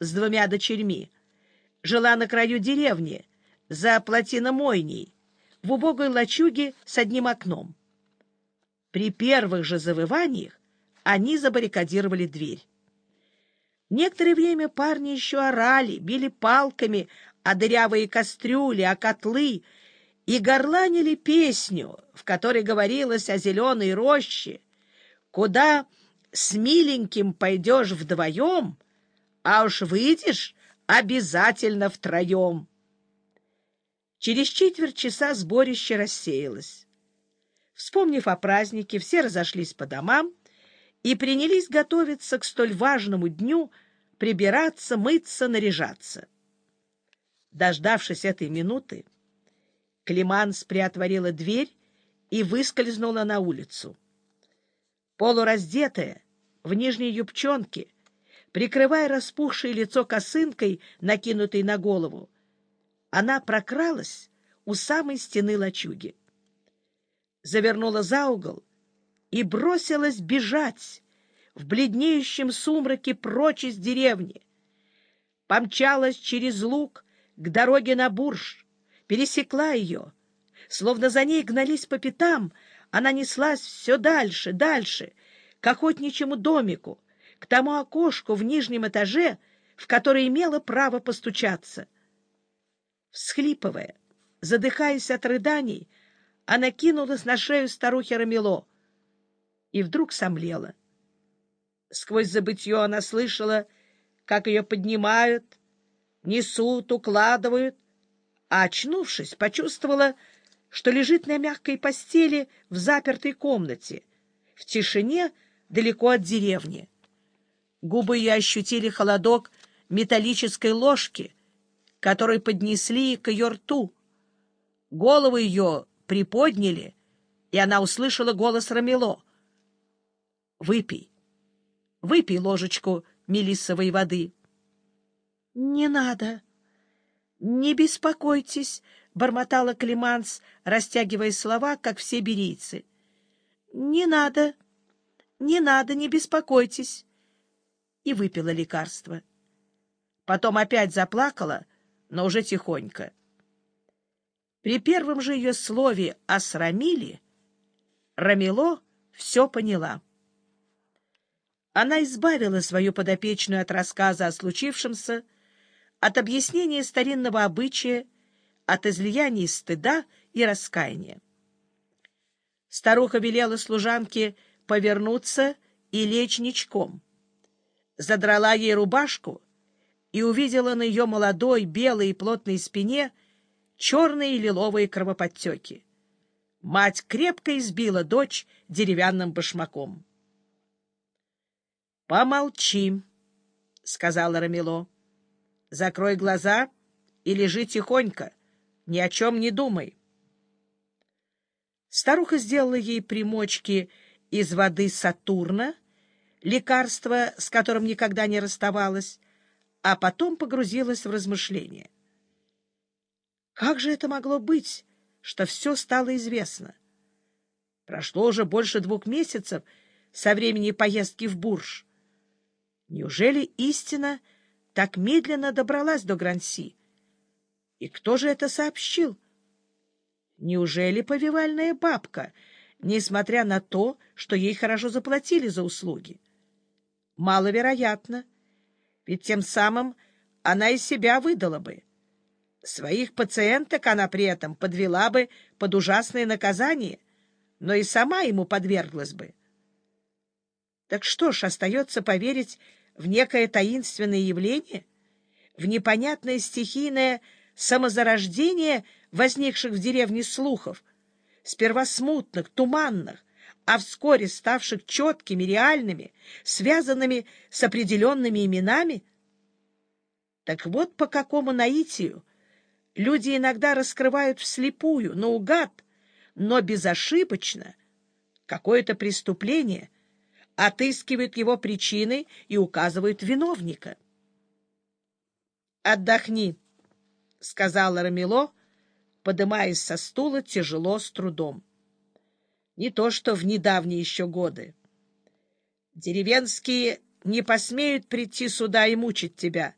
с двумя дочерьми, жила на краю деревни, за плотиномойней, в убогой лачуге с одним окном. При первых же завываниях они забаррикадировали дверь. Некоторое время парни еще орали, били палками о дырявые кастрюли, о котлы и горланили песню, в которой говорилось о зеленой роще, куда с миленьким пойдешь вдвоем, а уж выйдешь обязательно втроем. Через четверть часа сборище рассеялось. Вспомнив о празднике, все разошлись по домам и принялись готовиться к столь важному дню, прибираться, мыться, наряжаться. Дождавшись этой минуты, Климанс приотворила дверь и выскользнула на улицу. Полураздетая, в нижней юбчонке, прикрывая распухшее лицо косынкой, накинутой на голову, она прокралась у самой стены лачуги. Завернула за угол и бросилась бежать в бледнеющем сумраке прочь из деревни. Помчалась через луг к дороге на Бурж, пересекла ее. Словно за ней гнались по пятам, она неслась все дальше, дальше, к охотничьему домику, к тому окошку в нижнем этаже, в которое имела право постучаться — Всхлипывая, задыхаясь от рыданий, она кинулась на шею старухи Рамило и вдруг сомлела. Сквозь забытье она слышала, как ее поднимают, несут, укладывают, а, очнувшись, почувствовала, что лежит на мягкой постели в запертой комнате, в тишине далеко от деревни. Губы ее ощутили холодок металлической ложки — который поднесли к ее рту. Голову ее приподняли, и она услышала голос Рамело. — Выпей, выпей ложечку мелиссовой воды. — Не надо. — Не беспокойтесь, — бормотала Климанс, растягивая слова, как все берийцы. — Не надо, не надо, не беспокойтесь. И выпила лекарство. Потом опять заплакала — но уже тихонько. При первом же ее слове «осрамили» Рамило все поняла. Она избавила свою подопечную от рассказа о случившемся, от объяснения старинного обычая, от излияний стыда и раскаяния. Старуха велела служанке повернуться и лечь ничком. Задрала ей рубашку и увидела на ее молодой, белой и плотной спине черные и лиловые кровоподтеки. Мать крепко избила дочь деревянным башмаком. — Помолчи, — сказала Рамило. — Закрой глаза и лежи тихонько, ни о чем не думай. Старуха сделала ей примочки из воды Сатурна, лекарство, с которым никогда не расставалась, а потом погрузилась в размышления. Как же это могло быть, что все стало известно? Прошло уже больше двух месяцев со времени поездки в Бурж. Неужели истина так медленно добралась до Гранси? И кто же это сообщил? Неужели повивальная бабка, несмотря на то, что ей хорошо заплатили за услуги? Маловероятно ведь тем самым она и себя выдала бы. Своих пациенток она при этом подвела бы под ужасное наказание, но и сама ему подверглась бы. Так что ж, остается поверить в некое таинственное явление, в непонятное стихийное самозарождение возникших в деревне слухов, сперва смутных, туманных, а вскоре ставших четкими, реальными, связанными с определенными именами? Так вот по какому наитию люди иногда раскрывают вслепую, наугад, но безошибочно какое-то преступление, отыскивают его причины и указывают виновника. «Отдохни», — сказала Рамило, подымаясь со стула тяжело, с трудом не то что в недавние еще годы. Деревенские не посмеют прийти сюда и мучить тебя —